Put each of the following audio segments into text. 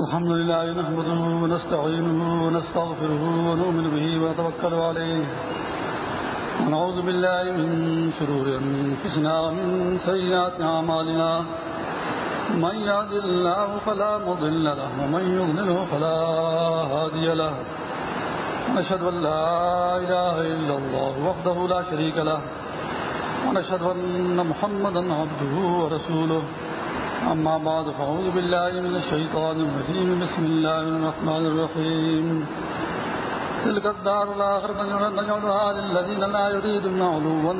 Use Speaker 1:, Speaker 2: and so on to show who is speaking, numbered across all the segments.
Speaker 1: الحمد لله نحمده ونستعينه ونستغفره ونؤمن به ونتوكل عليه ونعوذ بالله من شرور أنفسنا ومن سيئات أعمالنا من يهد الله فلا مضل له ومن يضلله فلا هادي له ونشهد أن لا إله إلا الله وحده لا شريك له ونشهد أن محمدا عبده ورسوله أما بعد، فأعوذ بالله من الشيطان الرجيم. بسم الله الرحمن الرحيم. تلك الدار الآخرة نجعلها للذين لا يريدون علوا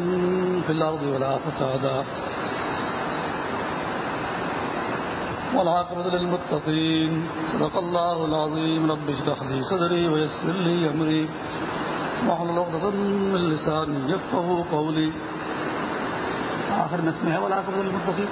Speaker 1: في الأرض ولا فسادا. والعاقبة للمتقين. صدق الله العظيم. رب اشرح لي صدري ويسر لي أمري. واحلل عقدة من لساني يفقهوا قولي. آخر میں اسمه والعاقبة للمتقين.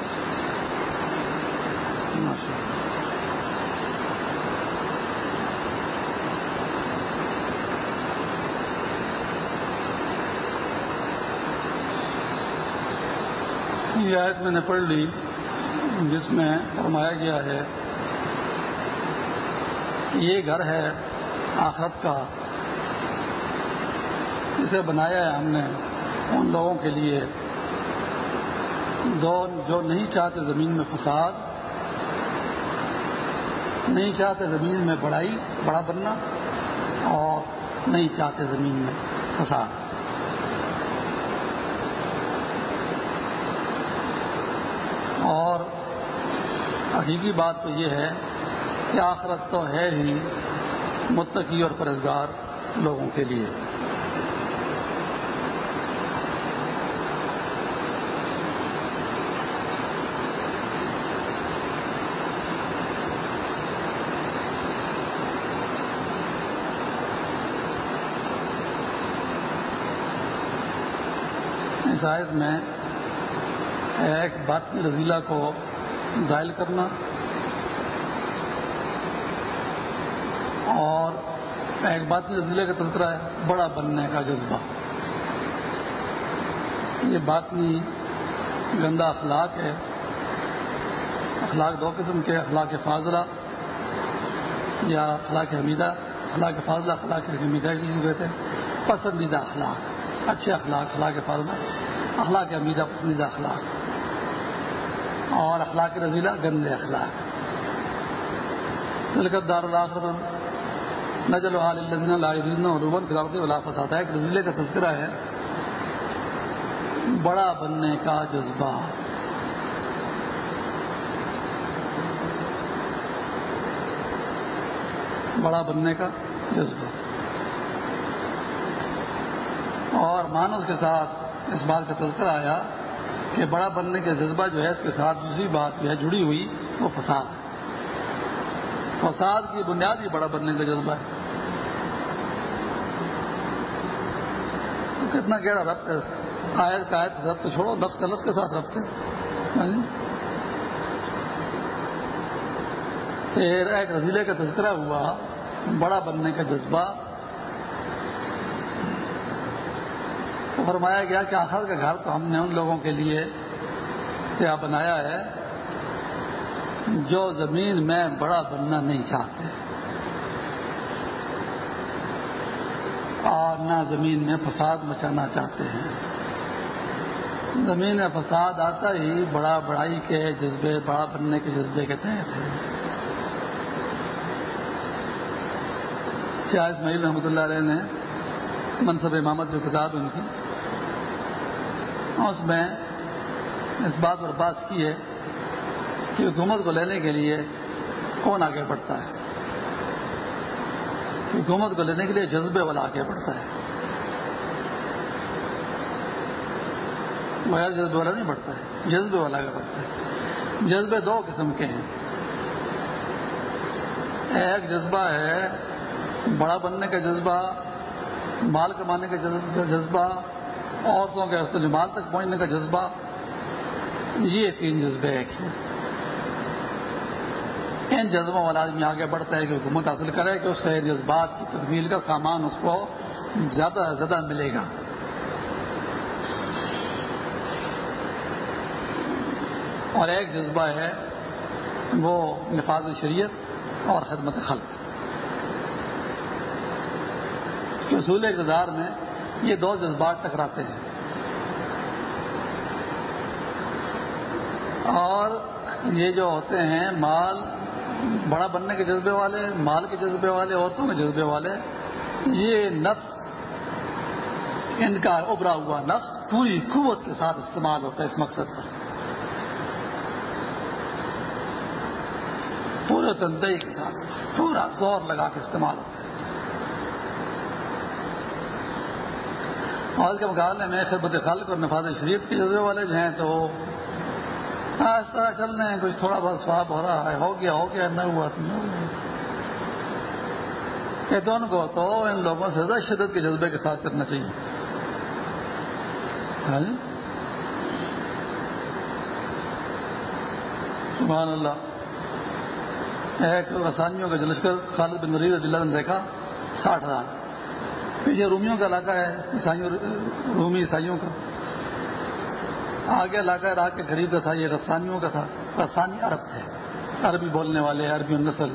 Speaker 1: یہ آیت میں نے پڑھ لی، جس میں فرمایا گیا ہے کہ یہ گھر ہے آخرت کا۔ اسے بنایا ہے ہم نے ان لوگوں کے لیے۔ دو جو نہیں چاہتے زمین میں فساد نہیں چاہتے زمین میں بڑائی، بڑا بننا اور نہیں چاہتے زمین میں فساد۔ اور حقیقی بات تو یہ ہے کہ آخرت تو ہے ہی متقی اور پرزگار لوگوں کے لیے۔ اس میں ایک بات رضیلہ کو زائل کرنا اور ایک بات رضیلہ کا تذکرہ ہے، بڑا بننے کا جذبہ۔ یہ بات نہیں گندا اخلاق ہے۔ اخلاق دو قسم کے، اخلاق فاضلہ یا اخلاق حمیدہ۔ اخلاق فاضلہ، اخلاق حمیدہ کی کہتے ہیں، پسندیدہ اخلاق، اچھے اخلاق اخلاق فاضلہ۔ اخلاق حمیدہ پسندیدہ اخلاق۔ اور اخلاق رضیلہ گندے اخلاق۔ تلکت دار الآخر نجل الدین الدین روبن کراوت ولاپس آتا ہے۔ ایک رضیلے کا تذکرہ ہے۔ بڑا بننے کا جذبہ۔ بڑا بننے کا جذبہ۔ اور مانو کے ساتھ اس بات کا تذکرہ آیا کہ بڑا بننے کا جذبہ جو ہے اس کے ساتھ دوسری بات جو ہے جڑی ہوئی وہ فساد فساد کی بنیاد ہی بڑا بننے کا جذبہ ہے۔ کتنا گہرا ربط ہے۔ آیت کا آیت ربط چھوڑو لفظ کا لفظ کے ساتھ ربط ہے۔ ہاں جی۔ پھر ایک رضیلے کا تذکرہ ہوا، بڑا بننے کا جذبہ۔ تو فرمایا گیا کہ آخر کا گھر تو ہم نے ان لوگوں کے لیے کیا بنایا ہے، جو زمین میں بڑا بننا نہیں چاہتے۔ اور نہ زمین میں فساد مچانا چاہتے ہیں۔ زمین میں فساد آتا ہی بڑا بڑائی کے جذبے، بڑا بننے کے جذبے کے تحت ہے۔ شاہ اسماعیل رحمۃ اللہ علیہ نے منصب امامت جو کتاب ان کی اس میں اس بات پر بات کی ہے کہ حکومت کو لینے کے لیے کون آگے بڑھتا ہے؟ حکومت کو لینے کے لیے جذبے والا آگے بڑھتا ہے۔ بغیر جذبے والا نہیں بڑھتا ہے، جذبے والا آگے بڑھتا ہے۔ جذبے دو قسم کے ہیں۔ ایک جذبہ ہے بڑا بننے کا جذبہ، مال کمانے کا جذبہ عورتوں کے حسن مال تک پہنچنے کا جذبہ، یہ تین جذبے ایک ہیں۔ ان جذبوں والا آدمی آگے بڑھتا ہے کہ حکومت حاصل کرے کہ اس سے جذبات کی تکمیل کا سامان اس کو زیادہ سے زیادہ ملے گا۔ اور ایک جذبہ ہے وہ نفاذ شریعت اور خدمت خلق۔ اصول اقتدار میں یہ دو جذبات ٹکراتے ہیں۔ اور یہ جو ہوتے ہیں، مال بڑا بننے کے جذبے والے، مال کے جذبے والے، عورتوں کے جذبے والے، یہ نفس ان کا ابھرا ہوا نفس پوری قوت کے ساتھ استعمال ہوتا ہے اس مقصد پر۔ پورے تندئی کے ساتھ، پورا زور لگا کے استعمال ہوتا ہے۔ اور کے مقابلے میں خدمت خالق اور نفاذ شریف کے جذبے والے جو ہیں تو اس طرح چل رہے ہیں، کچھ تھوڑا بہت سواب ہو رہا ہے۔ ہو گیا ہو گیا، نہ ہوا تو یہ دونوں کو تو ان لوگوں سے زیادہ شدت کے جذبے کے ساتھ کرنا چاہیے۔ ہاں جی؟ سبحان اللہ۔ ایک آسانیوں کا جلشکر خالد بن مریض اللہ نے دیکھا، ساٹھ ہزار پیچھے رومیوں کا علاقہ ہے، عیسائیوں، رومی عیسائیوں کا۔ آگے علاقہ راگ کے قریب کا تھا، یہ رسانیوں کا تھا۔ رسانی عرب تھے۔ عربی بولنے والے، عربی نسل۔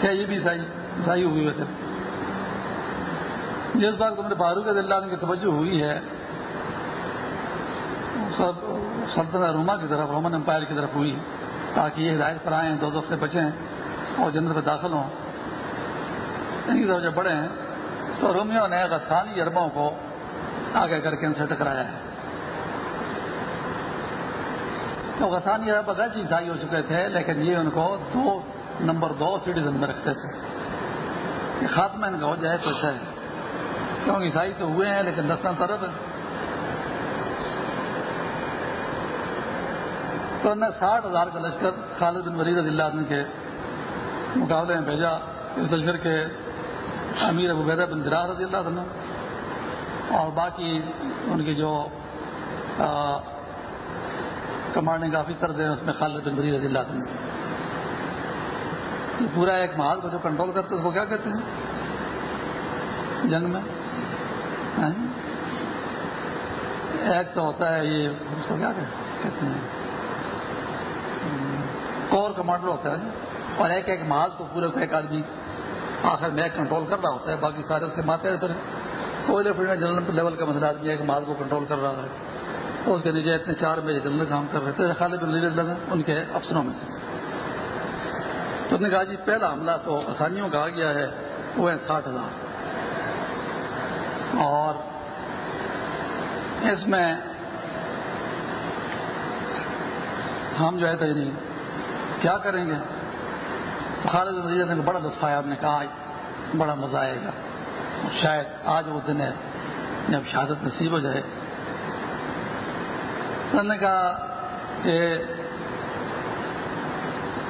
Speaker 1: کیا یہ بھی عیسائی عیسائی ہوئے تھے؟ جس بات تم نے بارو کے دلہ کی توجہ ہوئی ہے۔ سب سلطنت روما کی طرف، رومن امپائر کی طرف ہوئی تاکہ یہ ہدایت پر آئیں دو سے بچیں اور جنت پہ داخل ہوں۔ ان کی طرف جب بڑھے ہیں تو رومیوں نے غسانی اربوں کو آگے کر کے ان سے ٹکرایا ہے۔ تو غسانی ارب اگرچہ عیسائی ہو چکے تھے، لیکن یہ ان کو دو، نمبر دو سٹیزن میں رکھتے تھے۔ کہ خاتمہ ان کا ہو جائے تو اچھا ہے کیونکہ عیسائی تو ہوئے ہیں، لیکن دسنا طرف ہے تو انہوں نے ساٹھ ہزار کا لشکر خالد بن ولید اللہ عنہ کے مقابلے میں بھیجا۔ اس لشکر کے امیر ابو بیدہ بن جراح رضی اللہ عنہ۔ اور باقی ان کے جو کمانڈنگ آفیسر تھے، اس میں خالد بن بری رضی اللہ عنہ۔ یہ پورا ایک محال کو جو کنٹرول کرتے اس کو کیا کہتے ہیں؟ جنگ میں۔ ہاں جی۔ ایک تو ہوتا ہے یہ، اس کو کیا کہتے ہیں؟ کور کمانڈر ہوتا ہے۔ اور ایک ایک محاذ کو پورے کو ایک آدمی آخر میں کنٹرول کر رہا ہوتا ہے، باقی سارے اس کے ماتے پر کوئلے پھر جنرل لیول کا مسئلہ آدمی ایک محاذ کو کنٹرول کر رہا ہے۔ اس کے نیچے اتنے چار بجے جنرل کام کر رہے تھے۔ خالد بن ان کے افسروں میں سے۔ تو نے کہا جی پہلا حملہ تو آسانیوں کا آ گیا ہے، وہ ہے ساٹھ ہزار۔ اور اس میں ہم جو ہے تو یعنی کیا کریں گے؟ تو خالد مزید نے بڑا لطف آپ نے کہا، آج بڑا مزہ آئے گا۔ شاید آج وہ دن ہے، جب شہادت نصیب ہو جائے۔ انہوں نے کہا کہ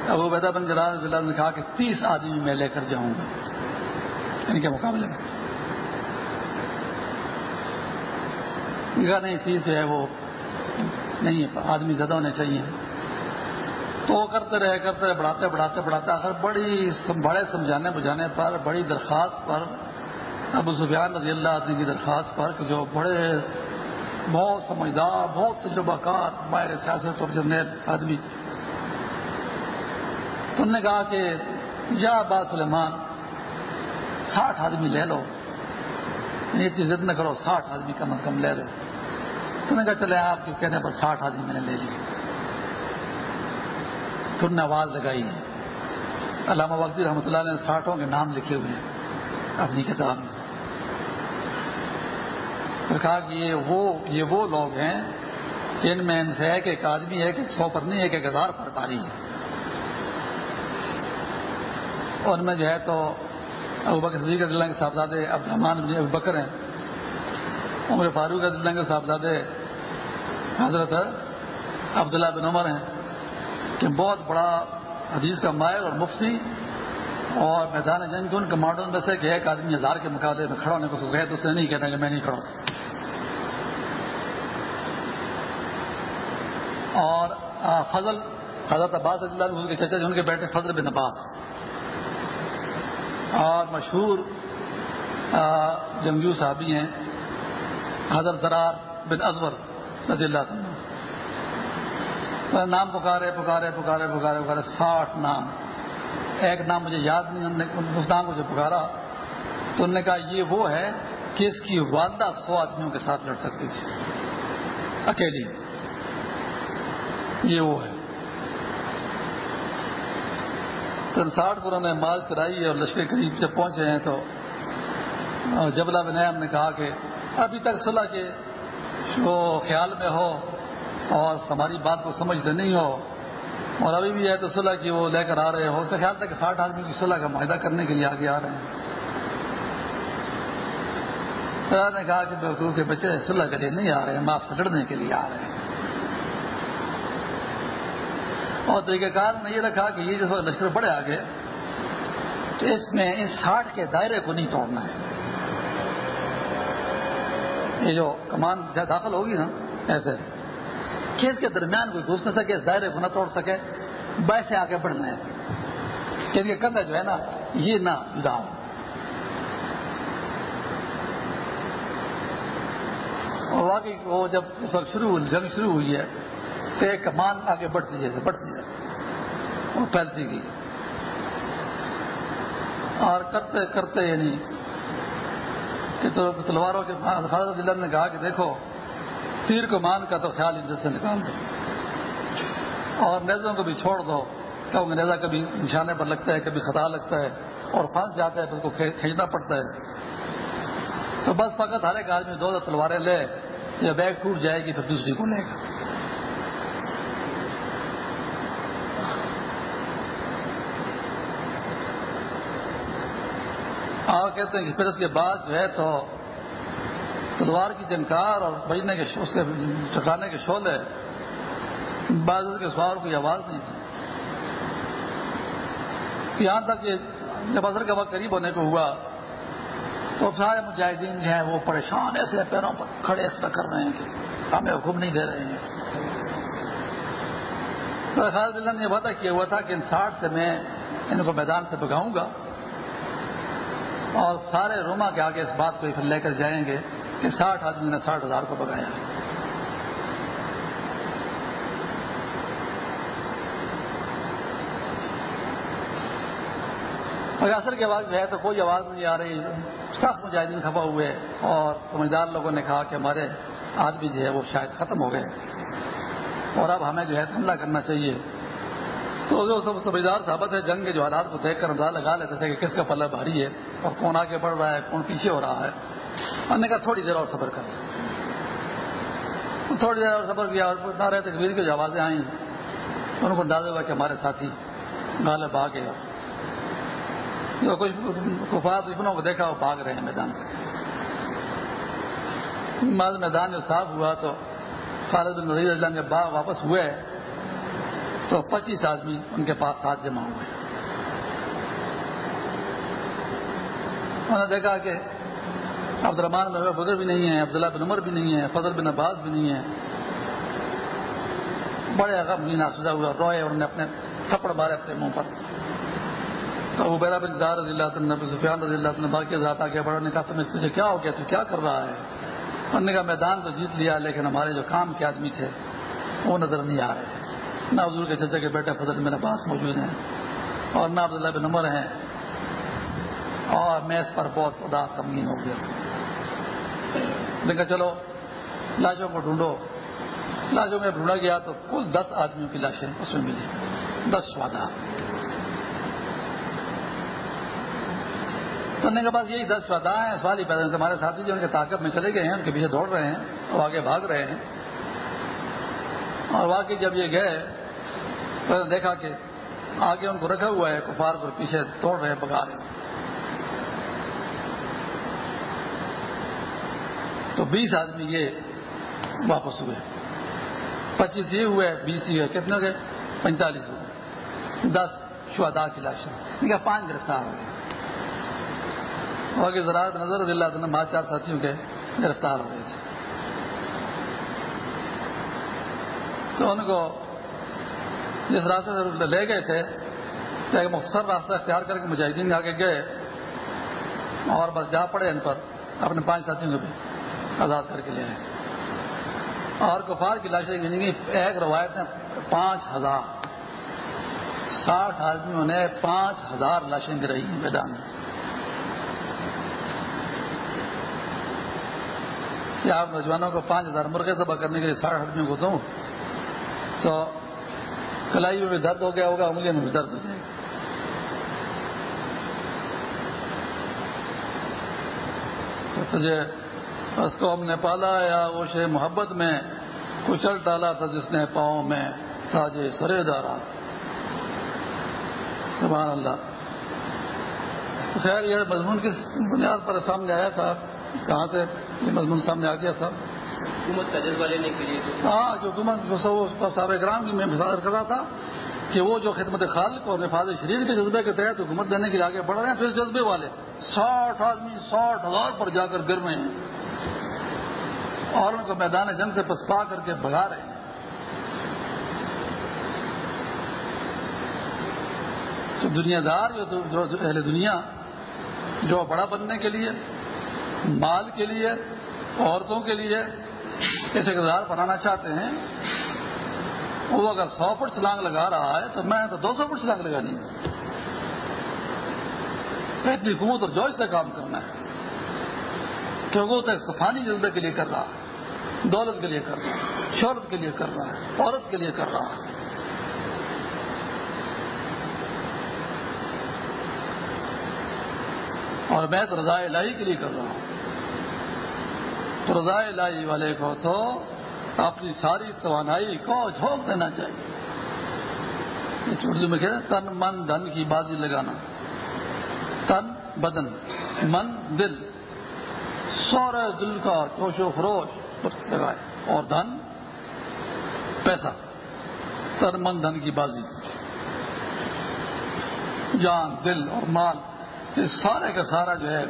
Speaker 1: ابو بیدا بن جلال نے کہا کہ تیس آدمی میں لے کر جاؤں گا۔ یعنی ان کے مقابلے میں؟ کہا، نہیں، تیس جو ہے وہ نہیں آدمی زیادہ ہونے چاہیے۔ تو وہ کرتے رہے کرتے رہے، بڑھاتے بڑھاتے بڑھاتے، آخر بڑی بڑے سمجھانے بجانے پر، بڑی درخواست پر، ابو سفیان رضی اللہ عنہ کی درخواست پر کہ جو بڑے بہت سمجھدار، بہت تجربہ کار ماہر سیاست اور جنرل آدمی تم نے کہا کہ یا با سلیمان، ساٹھ آدمی لے لو۔ یعنی اتنی ضد نہ کرو، ساٹھ آدمی کم از کم لے لو۔ تم نے کہا چلے آپ کے کہنے پر ساٹھ آدمی میں نے لے لیے۔ پھر نے آواز لگائی ہے علامہ وقتی رحمۃ اللہ نے ساٹھوں کے نام لکھے ہوئے ہیں اپنی کتاب میں۔ کہا کہ یہ وہ یہ وہ لوگ ہیں جن میں ان سے ایک ایک آدمی، ایک ایک سو پر نہیں، ایک ایک ہزار پر پاری ہے۔ ان میں جو ہے تو ابو بکر صدیق اللہ کے صاحبزادے عبد الرحمان ابو بکر ہیں۔ عمر فاروق اللہ کے صاحبزادے حضرت عبداللہ بن عمر ہیں۔ کہ بہت بڑا حدیث کا مائر اور مفتی اور میدان جنگ کے ان کمانڈر میں سے کہ ایک آدمی ہزار کے مقابلے میں کھڑا ہونے کو گئے تو اس نے نہیں کہنا کہ میں نہیں کھڑا اور فضل، حضرت عباس اللہ کے چچا ان کے بیٹے فضل بن عباس۔ اور مشہور جنگجو صحابی ہیں، حضرت درار بن ازور رضی اللہ عنہ۔ نام پکارے پکارے پکارے پکارے پکارے، ساٹھ نام۔ ایک نام مجھے یاد نہیں اس نام کو جو پکارا، تو انہوں نے کہا، یہ وہ ہے کہ اس کی والدہ سو آدمیوں کے ساتھ لڑ سکتی تھی۔ اکیلی۔ یہ وہ ہے۔ تو ساٹھ پوروں نے مارچ کرائی اور لشکر قریب جب پہنچے ہیں تو جبلا بن ہم نے کہا کہ ابھی تک صلح کے وہ خیال میں ہو اور ہماری بات کو سمجھتے نہیں ہو۔ اور ابھی بھی ہے تو صلح کی وہ لے کر آ رہے ہو۔ اس کا خیال تھا کہ ساٹھ آدمی کی صلح کا معاہدہ کرنے کے لیے آگے آ رہے ہیں۔ نے کہا کہ بیوقوف کے بچے صلح کے لیے نہیں آ رہے ہیں معاف سکڑنے کے لیے آ رہے ہیں۔ اور طریقہ کار نے یہ رکھا کہ یہ جس وقت لشکر بڑے آگے، تو اس میں ان ساٹھ کے دائرے کو نہیں توڑنا ہے۔ یہ جو کمان داخل ہوگی نا، ایسے۔ کہ اس کے درمیان کوئی گھس نہ سکے دائرے کو نہ توڑ سکے ویسے آگے بڑھنا ہے کہ ان کے کندھا جو ہے نا، یہ نہ جدا اور واقعی وہ جب اس وقت شروع ہوئی، جنگ شروع ہوئی ہے، تو ایک کمان آگے بڑھتی جیسے بڑھتی جیسے وہ پھیلتی گئی۔ اور کرتے کرتے یعنی کہ تو تلواروں کے خالد دلر نے کہا کہ دیکھو تیر کو مان کا تو خیال اندر سے نکال دو۔ اور نیزوں کو بھی چھوڑ دو۔ کیونکہ نیزا کبھی نشانے پر لگتا ہے، کبھی خطا لگتا ہے اور پھنس جاتا ہے، پھر اس کو کھینچنا پڑتا ہے۔ تو بس فقط ہر ایک آدمی دو دو تلواریں لے، یا بیگ ٹوٹ جائے گی پھر دوسری کو لے گا۔ اور کہتے ہیں کہ پھر اس کے بعد جو ہے تو تلوار کی جنکار اور بجنے کے اس کے ٹکانے کے شولے بعض کے سوار کوئی آواز نہیں تھی۔ یہاں تک کہ جب اثر کا وقت قریب ہونے کو ہوا، تو سارے مجاہدین جو ہیں وہ پریشان، ایسے پیروں پر کھڑے اس طرح کر رہے ہیں کہ ہمیں حکم نہیں دے رہے ہیں۔ خالد اللہ نے وعدہ کیا ہوا تھا کہ ان ساٹھ سے میں ان کو میدان سے بگاؤں گا اور سارے روما کے آگے اس بات کو لے کر جائیں گے۔ کہ ساٹھ آدمی نے ساٹھ ہزار کو بگایا اثر کے بعد جو ہے تو کوئی آواز نہیں آ رہی۔ سخت مجاہدین کھپا ہوئے اور سمجھدار لوگوں نے کہا کہ ہمارے آدمی جو ہے وہ شاید ختم ہو گئے۔ اور اب ہمیں جو ہے حملہ کرنا چاہیے۔ تو جو سب سمجھدار ثابت ہے، جنگ کے جو حالات کو دیکھ کر اندازہ لگا لیتے تھے کہ کس کا پلہ بھاری ہے اور کون آگے بڑھ رہا ہے، کون پیچھے ہو رہا ہے۔ ہم نے کہا تھوڑی دیر اور صبر کر تھوڑی دیر اور صبر کیا نہ رہے کی جو آوازیں آئیں، ان کو اندازہ ہوا کہ ہمارے ساتھی غالب آ گئے۔ جو کچھ کفات دشمنوں کو دیکھا، وہ بھاگ رہے ہیں میدان سے۔ بعد میدان جو صاف ہوا تو خالد بن نظیر اللہ جب باغ واپس ہوئے، تو پچیس آدمی ان کے پاس ساتھ جمع ہوئے۔ انہوں نے دیکھا کہ عبد الرحمان بن بدر بھی نہیں ہے عبداللہ بن عمر بھی نہیں ہے فضل بن عباس بھی نہیں ہے بڑے غم سجا ہوا، روئے اور انہوں نے اپنے تھپڑ مارے اپنے منہ پر۔ تو وہ بیرا بن زار رضی اللہ عنہ سفیان رضی اللہ عنہ، باقی ذات آ گیا بڑا نے کہا، تمہیں تجھے کیا ہو گیا؟ تو کیا کر رہا ہے؟ انہوں نے کہا، میدان تو جیت لیا، لیکن ہمارے جو کام کے آدمی تھے، وہ نظر نہیں آ رہے۔ نہ حضور کے چچا کے بیٹے فضل میرے پاس موجود ہیں اور نہ عبداللہ بن عمر ہیں۔ اور میں اس پر بہت اداس غمگین ہو گیا۔ دیکھا چلو، لاشوں کو ڈھونڈو۔ لاشوں میں ڈھونڈا گیا تو کل دس آدمیوں کی لاشیں اس میں ملی۔ دس سوادہ۔ تو نے یہی دس فدا ہیں، سوال ہی پیدا ہمارے ساتھی جو ان کے طاقت میں چلے گئے ہیں، ان کے پیچھے دوڑ رہے ہیں اور آگے بھاگ رہے ہیں۔ اور واقعی جب یہ گئے، تو دیکھا کہ آگے ان کو رکھا ہوا ہے، کفار کو پیچھے توڑ رہے بگا رہے تو بیس آدمی یہ واپس ہوئے۔ پچیس یہ ہوئے، بیس یہ کتنے گئے؟ پینتالیس ہوئے۔ دس شہدا کی لاشیں۔ پانچ گرفتار ہو گئے زراعت نظر اللہ عنہ ماں چار ساتھیوں کے گرفتار ہو گئے تھے۔ تو ان کو جس راستے سے لے گئے تھے تو ایک مختصر راستہ اختیار کر کے مجاہدین آگے گئے اور بس جا پڑے ان پر، اپنے پانچ ساتھیوں کو بھی۔ آزاد کر کے لے آئے۔ اور کفار کی لاشیں گنی ایک روایت نے پانچ ہزار۔ ساٹھ آدمیوں نے پانچ ہزار لاشیں گرائی میدان میں۔ کیا آپ نوجوانوں کو پانچ ہزار مرغے دبا کرنے کے لیے ساٹھ آدمیوں کو دوں؟ تو کلائی میں بھی درد ہو گیا ہوگا، انگلیوں میں بھی درد ہو جائے گا۔ تجھے اس کو ہم نے پالا یا اسے محبت میں کچل ڈالا تھا جس نے پاؤں میں تاجے سرے دارا۔ سبحان اللہ۔ خیر یہ مضمون کس بنیاد پر سامنے آیا تھا؟ کہاں سے یہ مضمون سامنے آ گیا تھا؟
Speaker 2: حکومت کا جذبہ لینے کے لیے
Speaker 1: ہاں جو حکومت صاحب کی میں مثال کر رہا تھا کہ وہ جو خدمت خالق اور نفاذ شریر کے جذبے کے تحت حکومت دینے کے لیے آگے بڑھ رہے ہیں تو اس جذبے والے ساٹھ آدمی ساٹھ ہزار پر جا کر گر رہے ہیں۔ اور ان کو میدان جنگ سے پسپا کر کے بھگا رہے ہیں۔ تو دنیا دار جو اہل دنیا، جو بڑا بننے کے لیے، مال کے لیے، عورتوں کے لیے اس اقدار بنانا چاہتے ہیں، وہ اگر سو فٹ سلانگ لگا رہا ہے تو میں تو دو سو فٹ سلانگ لگانی اتنی حکومت اور جوش سے کام کرنا ہے۔ کیونکہ وہ تو صفانی جذبے کے لیے کر رہا ہے۔ دولت کے لیے کر رہا ہے، شہرت کے لیے کر رہا ہے، عورت کے لیے کر رہا ہے۔ اور میں تو رضا الہی کے لیے کر رہا ہوں۔ تو رضا الہی والے کو تو اپنی ساری توانائی کو جھونک دینا چاہیے۔ اردو میں کہتے تن من دھن کی بازی لگانا۔ تن بدن، من دل۔ سورہ دل کا جوش و خروش۔ فروش لگائے اور دھن، پیسہ تن من دھن کی بازی، جان، دل اور مال، یہ سارے کا سارا جو ہے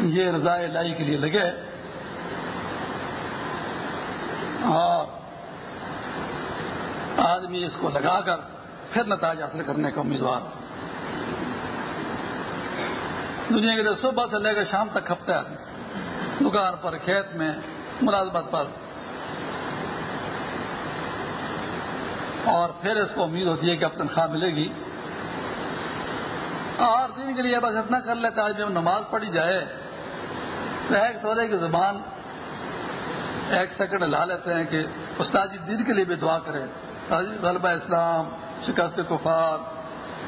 Speaker 1: یہ رضاء الہی کے لیے لگے۔ اور آدمی اس کو لگا کر پھر نتائج حاصل کرنے کا امیدوار۔ دنیا کے صبح سے لے کر شام تک کھپتے آدمی دکان پر، کھیت میں ملازمت پر۔ اور پھر اس کو امید ہوتی ہے کہ اب تنخواہ ملے گی۔ اور دن کے لیے بس اتنا کر لیتا ہے جب نماز پڑھی جائے، تو ایک سورے کی زبان ایک سیکنڈ لا لیتے ہیں کہ استاد جی دین کے لیے بھی دعا کریں۔ غلبہ جی، اسلام، شکست کفار،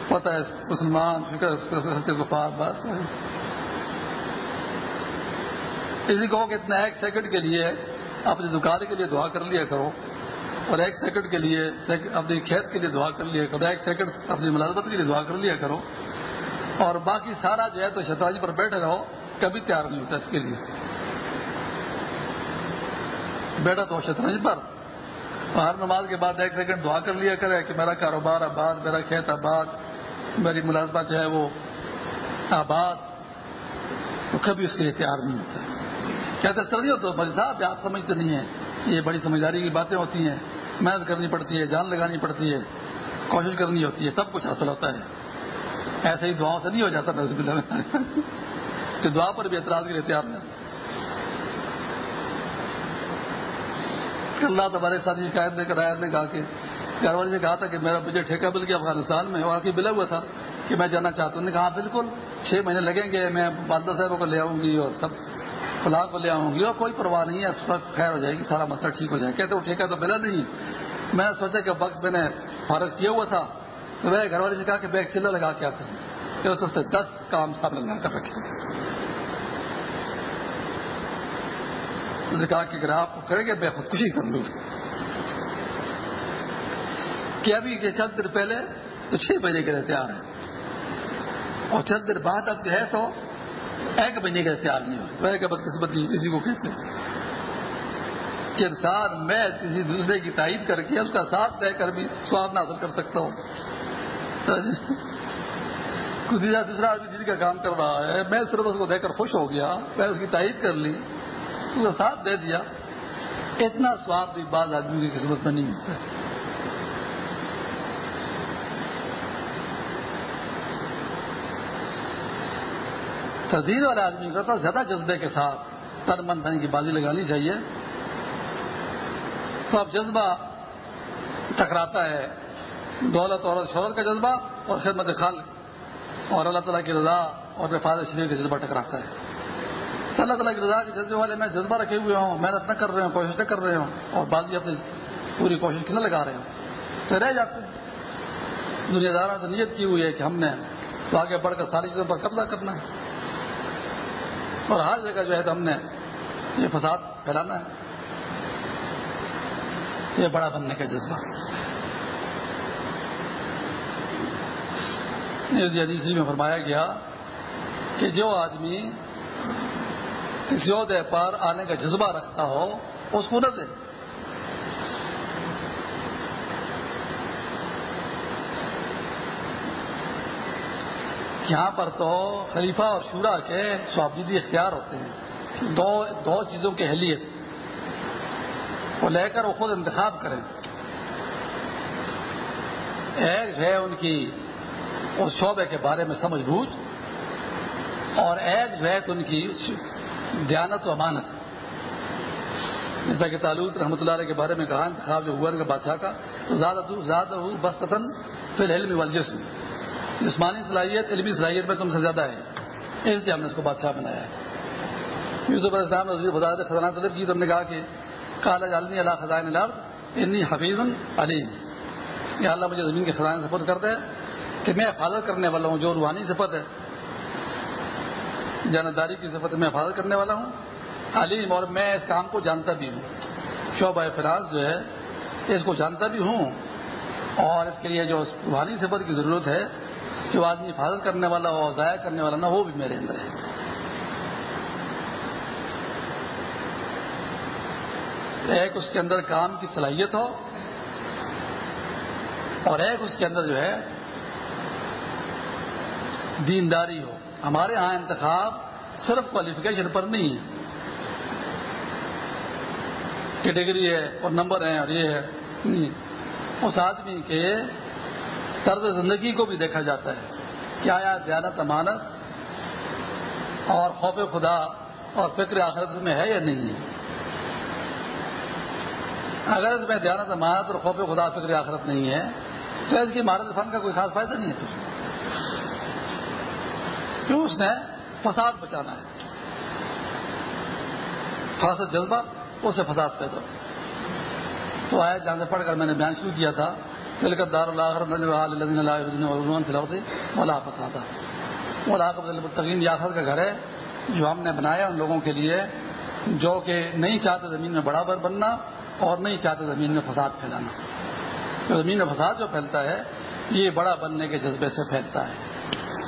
Speaker 1: فتح مسلمان، شکست کفار، بس۔ اسی کو کہ اتنا ایک سیکنڈ کے لیے اپنی دکان کے لیے دعا کر لیا کرو اور ایک سیکنڈ کے لیے اپنی کھیت کے لیے دعا کر لیا کرو، ایک سیکنڈ اپنی ملازمت کے لیے دعا کر لیا کرو اور باقی سارا جو ہے تو شطرنج پر بیٹھے رہو، کبھی تیار نہیں ہوتا اس کے لیے۔ بیٹھا تو شطرنج پر۔ ہر نماز کے بعد ایک سیکنڈ دعا کر لیا کرے کہ میرا کاروبار آباد، میرا کھیت آباد، میری ملازمت جو ہے وہ آباد کبھی اس کے لیے تیار نہیں ہوتا۔ کہتے اس طرح نہیں ہوتا بھائی صاحب آپ سمجھتے نہیں ہیں۔ یہ بڑی سمجھداری کی باتیں ہوتی ہیں۔ محنت کرنی پڑتی ہے، جان لگانی پڑتی ہے، کوشش کرنی ہوتی ہے تب کچھ حاصل ہوتا ہے۔ ایسے ہی دعاؤں سے نہیں ہو جاتا نظب اللہ کہ دعا پر بھی اعتراض کے لیے تیار نہیں اللہ تمہارے ساتھی شکایت دے کر آیا، نے کہا کہ گھر والے نے کہا تھا کہ میرا مجھے ٹھیکہ مل گیا افغانستان میں۔ وہاں کی بلا ہوا تھا کہ میں جانا چاہتا ہوں۔ نے کہا ہاں، بالکل، چھ مہینے لگیں گے، میں والدہ صاحبوں کو لے آؤں گی اور سب۔ فلاح کو لے آؤں گی اور کوئی پرواہ نہیں ہے اس وقت خیر ہو جائے گی، سارا مسئلہ ٹھیک ہو جائے کہتے وہ ٹھیکہ تو ملا نہیں۔ میں نے سوچا کہ وقت میں نے فارغ کیا ہوا تھا۔ تو میں گھر والے سے کہا کہ بیگ چلا لگا کے آتا ہوں اس سے دس کام سامنے لگا کر رکھے نے کہا کہ اگر آپ کریں گے، میں خودکشی کر لوں۔ کہ ابھی کہ چند دن پہلے تو چھ مہینے کے لیے تیار ہے اور چند دن بعد اب جو ہے تو ایک مہینے کے لیے تیار نہیں ہو میں بدقسمتی اسی کو کہتے ہیں۔ کہ انسان میں کسی دوسرے کی تائید کر کے اس کا ساتھ دے کر بھی سواب حاصل کر سکتا ہوں۔ کسی دوسرا آدمی جن کا کام کر رہا ہے، میں صرف اس کو دے کر خوش ہو گیا، میں اس کی تائید کر لی، اس کا ساتھ دے دیا۔ اتنا سواب بھی بعض آدمی کی قسمت میں نہیں ملتا۔ تزیر والے آدمی کو تو زیادہ جذبے کے ساتھ تن من دھن کی بازی لگانی چاہیے۔ تو اب جذبہ ٹکراتا ہے۔ دولت اور شہرت کا جذبہ اور خدمت خال اور اللہ تعالیٰ کی رضا اور رفاظ شریف کا جذبہ ٹکراتا ہے۔ تو اللہ تعالیٰ کی رضا کے جذبے والے میں جذبہ رکھے ہوئے ہوں، محنت نہ کر رہے ہوں کوشش نہ کر رہے ہوں اور بازی اپنی پوری کوشش نہ لگا رہے ہوں۔ تو رہ جاتے ہیں۔ دنیا داروں نے نیت کی ہوئی ہے کہ ہم نے تو آگے بڑھ کر ساری چیزوں پر قبضہ کرنا ہے۔ اور ہر جگہ جو ہے تو ہم نے یہ فساد پھیلانا ہے۔ تو یہ بڑا بننے کا جذبہ۔ اس حدیثی میں فرمایا گیا کہ جو آدمی کسی عہدے پر آنے کا جذبہ رکھتا ہو، اس کو نہ دے۔ یہاں پر تو خلیفہ اور شورا کے سوابدیدی اختیار ہوتے ہیں۔ دو دو چیزوں کی اہلیت۔ کو لے کر وہ خود انتخاب کریں۔ ایک جو ہے ان کی اس شعبے کے بارے میں سمجھ بوجھ۔ اور ایک جو ہے تو ان کی دیانت و امانت۔ جیسا کہ تعلق رحمۃ اللہ علیہ کے بارے میں کہا، انتخاب جو ہوا ان کا بادشاہ کا، تو زیادہ زیادہ بس قطن فی الحلم والجسم۔ جسمانی صلاحیت، علمی صلاحیت میں تم سے زیادہ ہے۔ اس لیے ہم نے اس کو بادشاہ بنایا ہے۔ یوسف علیہ السلام نے خدا خزانہ طلب کی، تو ہم نے کہا کہ کالا جالنی اللہ خزائن الارض، انی حفیظ علیم۔ یا اللہ مجھے زمین کے خزانے سپرد کر دے کہ میں حفاظت کرنے والا ہوں، جو روحانی صفت ہے۔ جانداری کی صفت میں حفاظت کرنے والا ہوں۔ علیم، اور میں اس کام کو جانتا بھی ہوں۔ شعبہ فراز جو ہے، اس کو جانتا بھی ہوں۔ اور اس کے لیے جو روحانی صفت کی ضرورت ہے جو آدمی حفاظت کرنے والا ہو، ضائع کرنے والا نہ وہ بھی میرے اندر ہے۔ ایک اس کے اندر کام کی صلاحیت ہو اور ایک اس کے اندر جو ہے دینداری ہو۔ ہمارے ہاں انتخاب صرف کوالیفیکیشن پر نہیں ہے۔ کہ ڈگری ہے اور نمبر ہیں اور یہ ہے۔ اس آدمی کے طرز زندگی کو بھی دیکھا جاتا ہے۔ کیا آیا؟ دیانت امانت۔ اور خوف خدا اور فکر آخرت میں ہے یا نہیں؟ ہے اگر اس میں دیانت امانت اور خوف خدا، فکر آخرت نہیں ہے، تو اس کی مہارت فن کا کوئی خاص فائدہ نہیں ہے۔ کیوں اس نے فساد بچانا ہے؟ فاسد جذبہ، اس سے فساد پیدا تو آیا جہاں سے پڑھ کر میں نے بیان شروع کیا تھا۔ دل کا دار اللہ فساد المتقین ریاست کا گھر ہے جو ہم نے بنایا ان لوگوں کے لیے، جو کہ نہیں چاہتے زمین میں برابر بننا اور نہیں چاہتے زمین میں فساد پھیلانا۔ تو زمین میں فساد جو پھیلتا ہے، یہ بڑا بننے کے جذبے سے پھیلتا ہے۔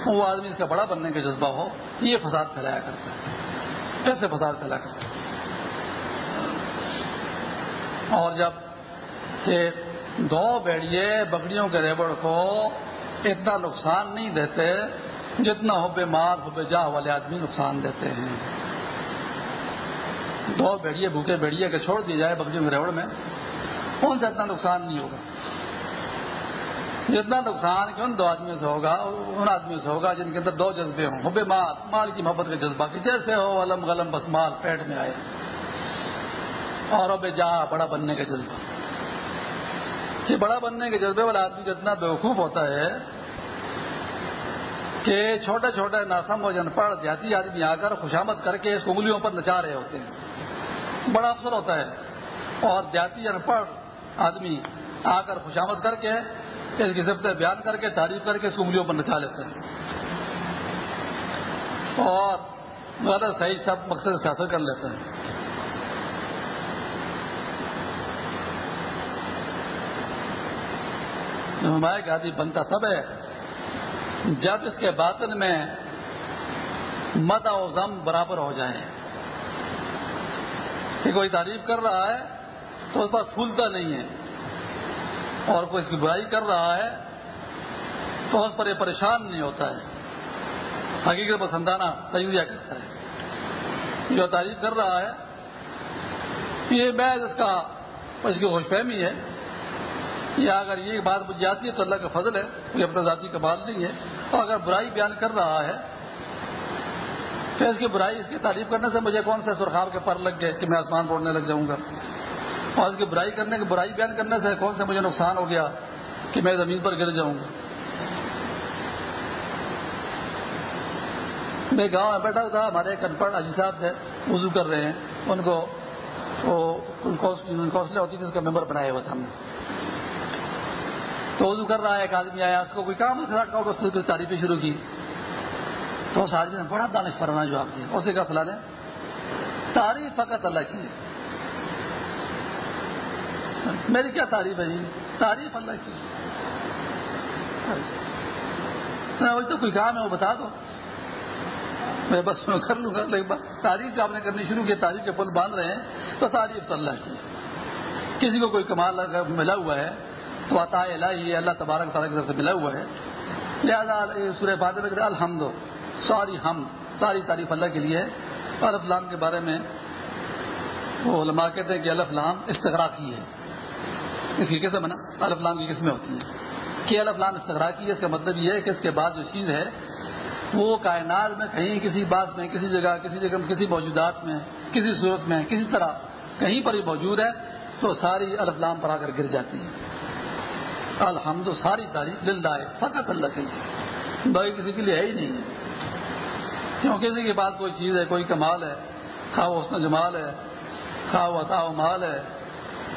Speaker 1: وہ آدمی اس کا بڑا بننے کا جذبہ ہو، یہ فساد پھیلایا کرتا ہے۔ ایسے فساد پھیلا کرتا ہے۔ اور جبکہ دو بیڑیے بکریوں کے ریبڑ کو اتنا نقصان نہیں دیتے جتنا حب مال، حب جاہ والے آدمی نقصان دیتے ہیں۔ دو بیڑیے، بھوکے بیڑیے کے چھوڑ دی جائے بکریوں کے ریوڑ میں، کون سا اتنا نقصان نہیں ہوگا؟ جتنا نقصان کہ ان دو آدمیوں سے ہوگا، ان آدمیوں سے ہوگا جن کے اندر دو جذبے ہوں، حب مال مال کی محبت کا جذبہ۔ کہ جیسے ہو، علم غلم، بس مال پیٹ میں آئے۔ اور اب جا بڑا بننے کا جذبہ۔ کہ بڑا بننے کے جذبے والا آدمی جتنا بیوقوف ہوتا ہے کہ چھوٹے چھوٹے ناسم و جن پڑھ دیہاتی آدمی آ کر خوشامد کر کے اس انگلیوں پر نچا رہے ہوتے ہیں۔ بڑا افسر ہوتا ہے۔ اور دیہاتی ان پڑھ آدمی آ کر خوشامد کر کے اس کی ضبط بیان کر کے تعریف کر کے اس انگلیوں پر نچا لیتے ہیں۔ اور غلط صحیح سب مقصد سے حاصل کر لیتے ہیں۔ ہمارے گادی بنتا تب ہے جب اس کے باطن میں مد و ضم برابر ہو جائے۔ کہ کوئی تعریف کر رہا ہے تو اس پر پھولتا نہیں ہے۔ اور کوئی اس کی برائی کر رہا ہے تو اس پر یہ پریشان نہیں ہوتا ہے۔ حقیقت پسندانہ تجزیہ کرتا ہے۔ جو تعریف کر رہا ہے، یہ میں اس کا اس کی خوش فہمی ہے۔ یا اگر یہ بات مجھ جاتی ہے تو اللہ کا فضل ہے یہ اپنا ذاتی کمال نہیں ہے۔ اور اگر برائی بیان کر رہا ہے، تو اس کی برائی، اس کی تعریف کرنے سے مجھے کون سے سرخاب کے پر لگ گئے کہ میں آسمان پڑنے لگ جاؤں گا؟ اور اس کی برائی کرنے کی برائی بیان کرنے سے کون سے مجھے نقصان ہو گیا کہ میں زمین پر گر جاؤں گا؟ میں گاؤں میں بیٹھا ہوا تھا، ہمارے ایک ان پڑھ اجی صاحب تھے، وضو کر رہے ہیں۔ ان کو کوسلے ہوتی تھی، اس کا ممبر بنایا ہوا تھا ہم نے۔ تو وضو کر رہا ہے ایک آدمی آیا، اس کو کوئی کام نہیں تعریفیں شروع کی۔ تو اس آدمی نے بڑا دانش پرانا جو آپ دیا اسے کا فلاں تعریف فقط اللہ کی میری کیا تعریف ہے جی؟ تعریف اللہ کی۔ وہی تو کوئی کام ہے، وہ بتا دو۔ میں بس میں کر لوں گا لیکن تعریف آپ نے کرنی شروع کی، تعریف کے پل باندھ رہے ہیں، تو تعریف تو اللہ کی کسی کو کوئی کمال ملا ہوا ہے تو عطا الہی اللہ تبارک تعالیٰ کی طرف سے ملا ہوا ہے۔ لہٰذا سورہ فاتح میں الحمد، ساری ہم، ساری تعریف اللہ کے لیے الف لام کے بارے میں وہ علماء کہتے ہیں کہ الف لام استغراقی ہے۔ اس کی قسم ہے نا، الف لام کی قسمیں ہوتی ہیں۔ کہ الف لام استغراقی ہے، اس کا مطلب یہ ہے کہ اس کے بعد جو چیز ہے، وہ کائنات میں کہیں کسی بات میں، کسی جگہ کسی جگہ میں، کسی موجودات میں، کسی صورت میں، کسی طرح کہیں پر ہی موجود ہے، تو ساری الف لام پر آ کر گر جاتی ہے۔ الحمد ساری تاریخ للہ فقط اللہ کے لیے۔ باقی کسی کے لیے ہے ہی نہیں۔ ہے کیوں کسی کے پاس کوئی چیز ہے، کوئی کمال ہے؟ خواہ وہ حسن جمال ہے، خواہ وہ عطا و مال ہے،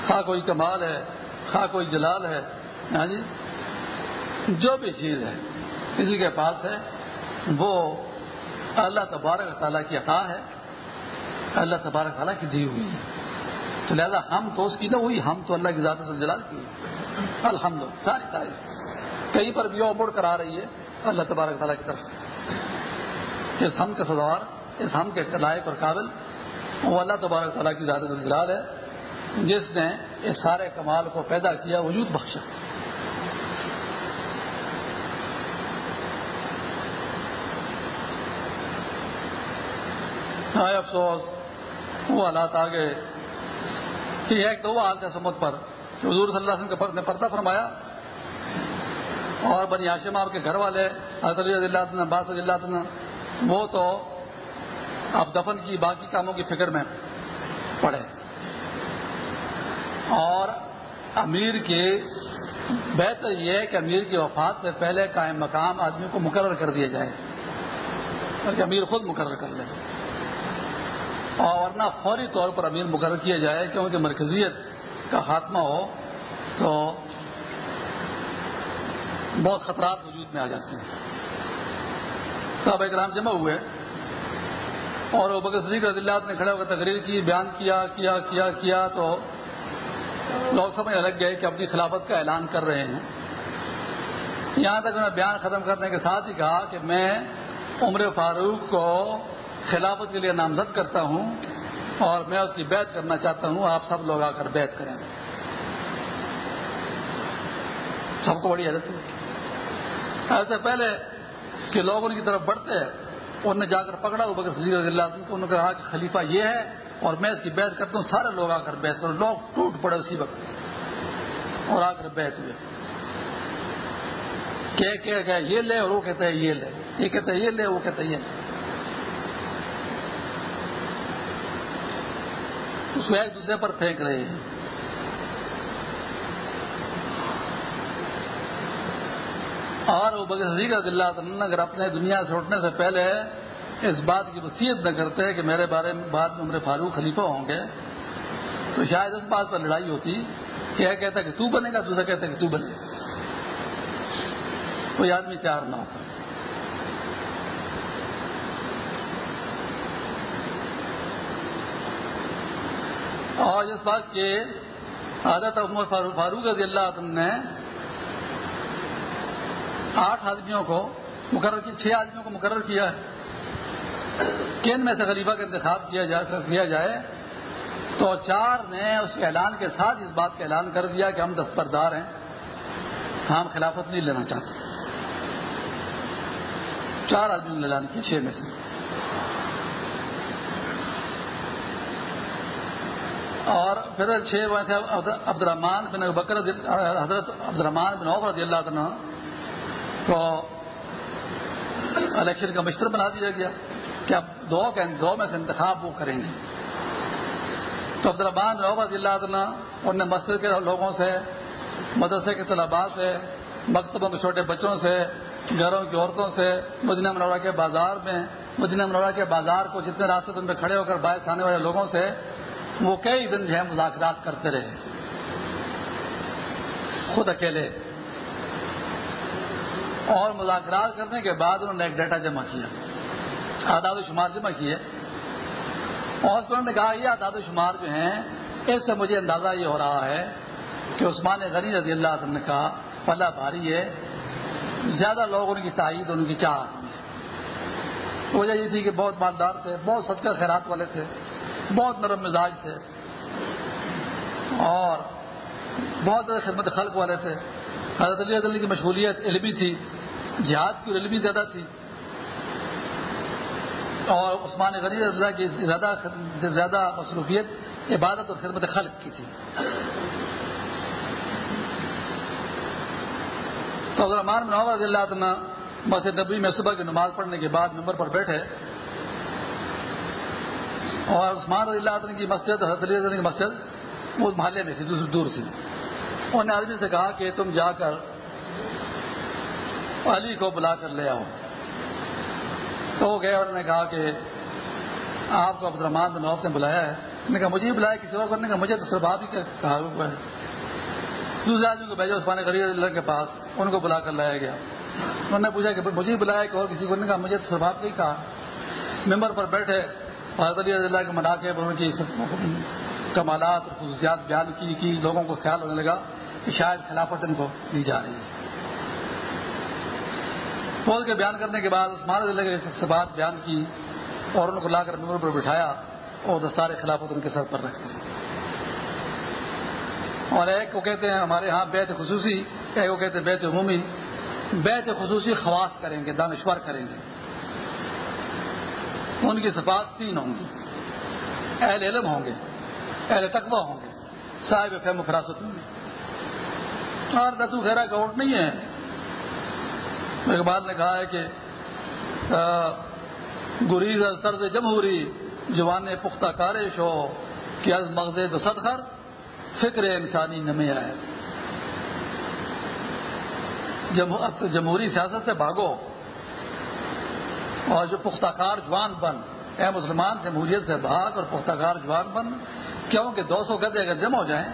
Speaker 1: خواہ کوئی کمال ہے، خواہ کوئی جلال ہے۔ ہاں جی؟ جو بھی چیز ہے، کسی کے پاس ہے، وہ اللہ تبارک تعالیٰ کی عطا ہے۔ اللہ تبارک تعالیٰ کی دی ہوئی ہے۔ تو لہٰذا ہم تو اس کی نہ ہوئی ہم تو اللہ کی ذات سے جلال کی الحمد ساری تاریخ کہیں پر بھی مڑ کر آ رہی ہے، اللہ تبارک تعالیٰ کی طرف اس ہم کے سدوار اس ہم کے لائق اور قابل، وہ اللہ تبارک تعالیٰ کی ذات جلال ہے، جس نے اس سارے کمال کو پیدا کیا، وجود بخشا افسوس، وہ حالات آ گئے کہ ایک تو وہ حال تھا سمت پر۔ کہ حضور صلی اللہ علیہ وسلم نے پردہ فرمایا۔ اور بنی ہاشم آپ کے گھر والے، حضرت رضی اللہ عباس رضی اللہ عنہ، وہ تو اب دفن کی، باقی کاموں کی فکر میں پڑے۔ اور امیر کی بہتر یہ ہے کہ امیر کی وفات سے پہلے قائم مقام آدمی کو مقرر کر دیا جائے۔ کہ امیر خود مقرر کر لے۔ اور ورنہ فوری طور پر امیر مقرر کیا جائے کیونکہ مرکزیت کا خاتمہ ہو تو بہت خطرات وجود میں آ جاتے ہیں۔ صاحب اکرام جمع ہوئے اور وہ بکر صدیق رضی اللہ نے کھڑے ہو کر تقریر کی، بیان کیا کیا کیا کیا تو لوگ سمجھنے لگ گئے کہ اپنی خلافت کا اعلان کر رہے ہیں۔ یہاں تک میں بیان ختم کرنے کے ساتھ ہی کہا کہ میں عمر فاروق کو خلافت کے لیے نامزد کرتا ہوں اور میں اس کی بیعت کرنا چاہتا ہوں، آپ سب لوگ آ کر بیعت کریں۔ سب کو بڑی حیرت ہوئی۔ ایسے پہلے کہ لوگ ان کی طرف بڑھتے انہوں نے جا کر پکڑا وہ بکر صدیق رضی اللہ عنہ انہوں نے کہا کہ خلیفہ یہ ہے اور میں اس کی بیعت کرتا ہوں، سارے لوگ آ کر بیعت کرو لوگ ٹوٹ پڑے اسی وقت اور آ کر بیعت ہوئے۔ کہ کہ یہ لے اور وہ کہتا ہے یہ لے۔ یہ کہتا ہے یہ لے، وہ کہتا ہے یہ لے۔ اس کو ایک دوسرے پر پھینک رہے ہیں۔ اور وہ بغیر رضی اللہ اگر اپنے دنیا سے اٹھنے سے پہلے اس بات کی وصیت نہ کرتے کہ میرے بارے میں بعد میں عمر فاروق خلیفہ ہوں گے، تو شاید اس بات پر لڑائی ہوتی کہ یہ کہتا کہ تو بنے گا، دوسرا کہتا کہ تو بنے۔ گا کوئی آدمی تیار نہ ہوتا۔ اور اس بات کے عادت عمر فاروق رضی اللہ عنہ نے آٹھ آدمیوں کو مقرر کیا چھ آدمیوں کو مقرر کیا ہے کن میں سے خلیفہ کا انتخاب کیا کیا جائے۔ تو چار نے اس اعلان کے ساتھ اس بات کا اعلان کر دیا کہ ہم دستبردار ہیں۔ ہاں، ہم خلافت نہیں لینا چاہتے۔ چار آدمیوں نے اعلان کیا، چھ میں سے۔ اور پھر چھ میں سے عبد الرحمان بن بکر حضرت عبد الرحمان بن عوف رضی اللہ عنہ تو الیکشن کا مشتر بنا دیا گیا کہ اب دو کے دو میں سے انتخاب وہ کریں گے۔ تو عبد الرحمان رحمت اللہ عنہ انہوں نے مسجد کے لوگوں سے، مدرسے کے طلباء سے، مکتبوں کے چھوٹے بچوں سے، گھروں کی عورتوں سے، مدینہ منورہ کے بازار میں، مدینہ منورہ کے بازار کو جتنے راستے تم پہ کھڑے ہو کر باعث آنے والے لوگوں سے وہ کئی دن جو ہے مذاکرات کرتے رہے۔ خود اکیلے۔ اور مذاکرات کرنے کے بعد انہوں نے ایک ڈیٹا جمع کیا۔ اعداد و شمار جمع کیے۔ اور اس پر انہوں نے کہا، یہ اعداد و شمار جو ہیں، اس سے مجھے اندازہ یہ ہو رہا ہے کہ عثمان غنی رضی اللہ عنہ نے کہا، پلہ بھاری ہے، زیادہ لوگ ان کی تائید، ان کی چاہت میں وجہ یہ تھی کہ بہت مالدار تھے، بہت صدقہ خیرات والے تھے۔ بہت نرم مزاج تھے اور بہت زیادہ خدمت خلق والے تھے۔ حضرت علی عدل کی مشغولیت علمی تھی، جہاد کی علمی زیادہ تھی۔ اور عثمان غنی اللہ کی زیادہ زیادہ مصروفیت، عبادت اور خدمت خلق کی تھی۔ تو اگر امان منور رضی اللہ عنہ مسجد نبی میں صبح کی نماز پڑھنے کے بعد ممبر پر بیٹھے۔ اور عثمان رضی اللہ عنہ کی مسجد، حضرت علی کی مسجد، وہ محلے میں تھی دوسری دور سے۔ انہوں نے آدمی سے کہا کہ تم جا کر علی کو بلا کر لے آؤ۔ تو وہ گئے اور نے کہا کہ آپ کو عبد الرحمان بن عوف نے بلایا ہے۔ نے کہا، مجھے بلایا کسی اور کرنے کا مجھے تو صرف ہی کہا ہوا ہے۔ دوسرے آدمی کو بھیجا، عثمان غریب اللہ کے پاس، ان کو بلا کر لایا گیا۔ انہوں نے پوچھا کہ مجھے بلایا کہ اور کسی کو نے کہا، مجھے تو صرف آپ کہا۔ ممبر پر بیٹھے۔ حضرت علی اللہ کے منا کے ان کی کمالات اور خصوصیات بیان کی کی لوگوں کو خیال ہونے لگا کہ شاید خلافت ان کو دی جا رہی ہے۔ فوج کے بیان کرنے کے بعد عثمان اللہ سے بات بیان کی اور ان کو لا کر ممبر پر بٹھایا اور سارے خلافت ان کے سر پر رکھتے ہیں۔ اور ایک کو کہتے ہیں، ہمارے ہاں بیت خصوصی، ایک کو کہتے ہیں بیت عمومی۔ بیت خصوصی خواص کریں گے، دانشور کریں گے۔ ان کی صفات تین ہوں گی۔ اہل علم ہوں گے، اہل تقوی ہوں گے، صاحب فہم و فراست ہوں گے۔ اور دسو خیرہ کا ووٹ نہیں ہے۔ اقبال نے کہا ہے کہ گریز سرز جمہوری، جوان پختہ کارش ہو، کہ از مغز دو صدخر فکر انسانی نمے آئے۔ جمہوری سیاست سے بھاگو۔ اور جو پختہ کار جوان بن۔ اے مسلمان، جمہوریت سے بھاگ اور پختہ کار جوان بن۔ کیوں کہ دو سو گدے اگر جمع ہو جائیں،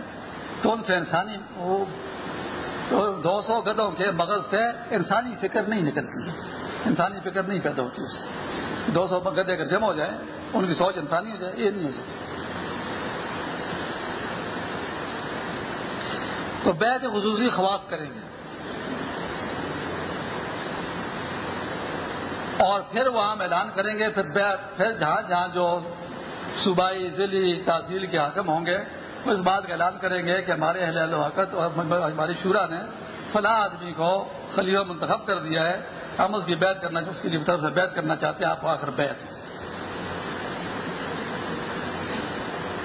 Speaker 1: تو ان سے انسانی دو سو گدوں کے مغز سے انسانی فکر نہیں نکلتی انسانی فکر نہیں پیدا ہوتی اس سے۔ دو سو گدے اگر جمع ہو جائیں، ان کی سوچ انسانی ہو جائے، یہ نہیں ہو سکتی۔ تو بیت خصوصی خواص کریں گے۔ اور پھر وہ ہم اعلان کریں گے، پھر پھر جہاں جہاں جو صوبائی ضلعی تحصیل کے حاکم ہوں گے، وہ اس بات کا اعلان کریں گے کہ ہمارے اہل الحقت اور ہماری شورا نے فلاں آدمی کو خلیفہ منتخب کر دیا ہے۔ ہم اس کی بیعت کرنا اس کی طرف سے بیعت کرنا چاہتے ہیں، آپ کو آخر بیعت۔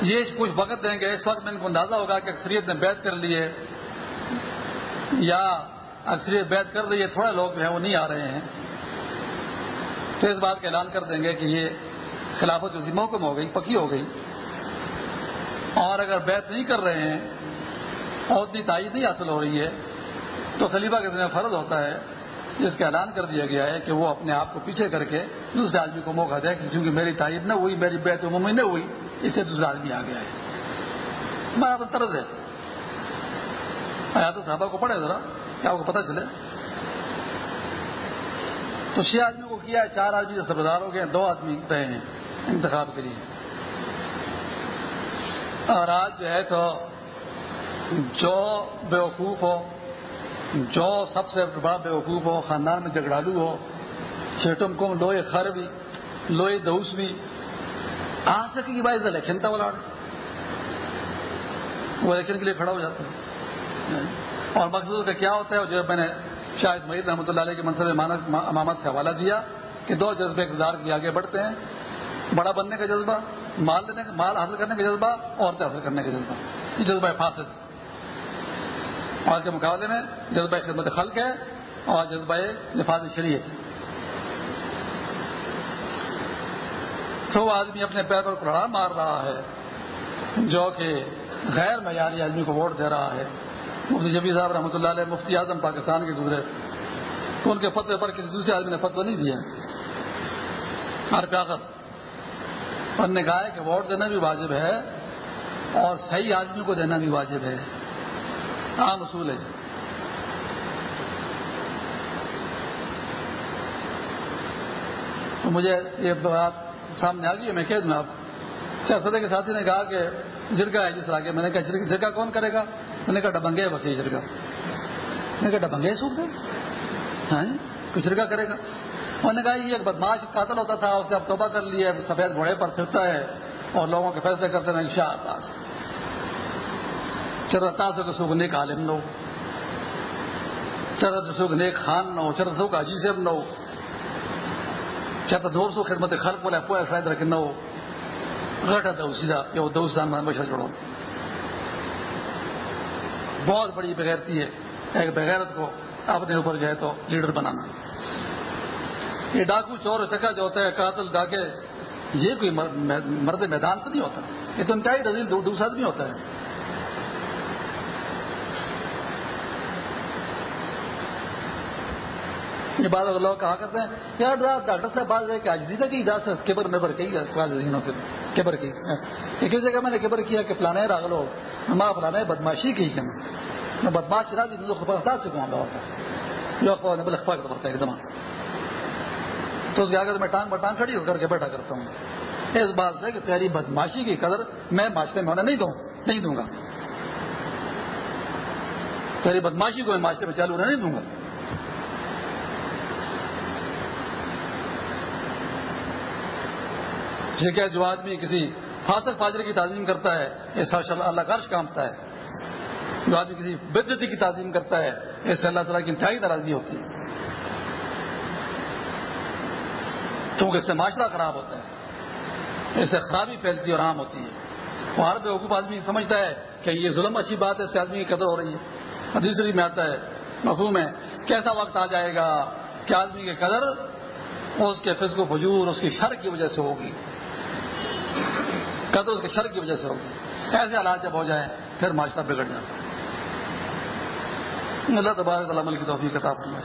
Speaker 1: یہ کچھ وقت دیں گے، اس وقت میں ان کو اندازہ ہوگا کہ اکثریت نے بیعت کر لی ہے یا اکثریت بیعت کر رہی ہے، تھوڑے لوگ جو ہیں وہ نہیں آ رہے ہیں۔ تو اس بات کا اعلان کر دیں گے کہ یہ خلافت اسی محکم ہو گئی، پکی ہو گئی۔ اور اگر بیعت نہیں کر رہے ہیں، اور اتنی تائید نہیں حاصل ہو رہی ہے، تو خلیفہ کے دن فرض ہوتا ہے، جس کا اعلان کر دیا گیا ہے کہ وہ اپنے آپ کو پیچھے کر کے دوسرے آدمی کو موقع دے کہ چونکہ میری تائید نہ ہوئی، میری بیعت عمومی نہ ہوئی، اس سے دوسرا آدمی آ گیا ہے ہمارا تو طرز ہے۔ تو صحابہ کو پڑھے ذرا، کیا آپ کو پتہ چلے؟ تو چھ آدمی کیا ہے؟ چار آدمی سردار ہو گئے دو آدمی رہے ہیں۔ انتخاب کے لیے۔ اور آج جو ہے تو جو بیوقوف ہو، جو سب سے بڑا بیوقوف ہو، خاندان میں جگڑالو ہو چھیٹم کو لوہے خر بھی، لوہے دوس بھی آ سکے کہ بھائی الیکشن تھا بلاڑ وہ الیکشن کے لیے کھڑا ہو جاتا ہے۔ اور مقصد کا کیا ہوتا ہے؟ جو میں نے شاہد مہید رحمۃ اللہ علیہ کے منصب امامت سے حوالہ دیا۔ کہ دو جذبے اقتدار کے آگے بڑھتے ہیں، بڑا بننے کا جذبہ، مال لینے کا، مال حاصل کرنے کا جذبہ، عورتیں حاصل کرنے کا جذبہ۔ یہ جذبہ فاسد۔ اور کے مقابلے میں جذبہ خدمت خلق ہے اور جذبہ نفاذ شریعت۔ تو وہ آدمی اپنے پیر پر کڑا مار رہا ہے، جو کہ غیر معیاری آدمی کو ووٹ دے رہا ہے۔ مفتی جبی صاحب رحمۃ اللہ علیہ، مفتی اعظم پاکستان کے گزرے۔ تو ان کے فتوے پر کسی دوسرے آدمی نے فتویٰ نہیں دیا۔ ہر پیاغت اور نے کہا ہے کہ ووٹ دینا بھی واجب ہے اور صحیح آدمی کو دینا بھی واجب ہے۔ عام اصول ہے جی۔ تو مجھے یہ بات سامنے آ گئی ہے، میں کہہ دوں آپ۔ کیا سدے کے ساتھی نے کہا کہ جرگا ہے جس علاقے میں؟ نے کہا جرگا کون کرے گا؟ تو نے کہا، ڈبنگے بچے جرگا میں کہا، ڈبنگے سوکھ دے ہاں جی، کچھ جرگا کرے گا؟ انہوں نے کہا یہ ایک بدماش قاتل ہوتا تھا، اس نے اب توبہ کر لی ہے، سفید گھوڑے پر پھرتا ہے اور لوگوں کے فیصلے کرتے ہیں شاہ پاس چرتا سے سوکھ نیک عالم نو۔ چرت سوکھ نیک خان نو چرت سوکھ عجیب نو۔ چرت دور سو خدمت خلق بولے پوائے فائد رکھ نو۔ گٹا دو سیدھا یہ دو سان میں مشل جوڑو بہت بڑی بغیرتی ہے۔ ایک بغیرت کو اپنے اوپر جو ہے تو لیڈر بنانا۔ یہ ڈاکو چور چکا جو ہوتا ہے، قاتل ڈاکے، یہ کوئی مرد میدان تو نہیں ہوتا۔ یہ تو انتہائی ڈزل دوسرا آدمی ہوتا ہے۔ یہ بعض لوگ کہا کرتے ہیں، یار ڈاکٹر صاحب بات ہے کہ آج دیتا ہاں۔ کہ دس کیبر میں بر کی کیبر کی۔ کہ کس جگہ میں نے کیبر کیا کہ پلانے راگلو ماں پلانے بدماشی کی کہ میں بدماش راجی خبر سے کہاں ہوتا۔ ہے جو اخبار نے بل اخبار کا پڑتا ہے، ایک دم تو اس کے آگے میں ٹانگ بٹانگ کھڑی ہو کر کے بیٹھا کرتا ہوں۔ اس بات سے کہ تیری بدماشی کی قدر میں معاشرے میں ہونا نہیں دوں نہیں دوں گا۔ تیری بدماشی کو میں معاشرے میں چالو ہونا نہیں دوں گا۔ جسے کہ جو آدمی کسی فاسق فاجر کی تعظیم کرتا ہے ایسا اللہ کا عرش کامتا ہے۔ جو آدمی کسی بدتی کی تعظیم کرتا ہے ایسے اللہ تعالیٰ کی انتہائی ناراضگی ہوتی ہے۔ کیونکہ اس سے معاشرہ خراب ہوتا ہے۔ اس سے خرابی پھیلتی اور عام ہوتی ہے۔ وہ ہر بیوقوف آدمی سمجھتا ہے کہ یہ ظلم اچھی بات ہے، اس سے آدمی کی قدر ہو رہی ہے۔ تیسری میں آتا ہے، مفہوم ہے، کیسا وقت آ جائے گا؟ کہ آدمی کی قدر اس کے فزق و فجور، اس کی شر کی وجہ سے ہوگی؟ قدر اس کے شر کی وجہ سے ہوگی۔ ایسے حالات جب ہو جائیں، پھر معاشرہ بگڑ جاتا ہے۔ اللہ تبارک عمل کی توفیق کتاب کرنا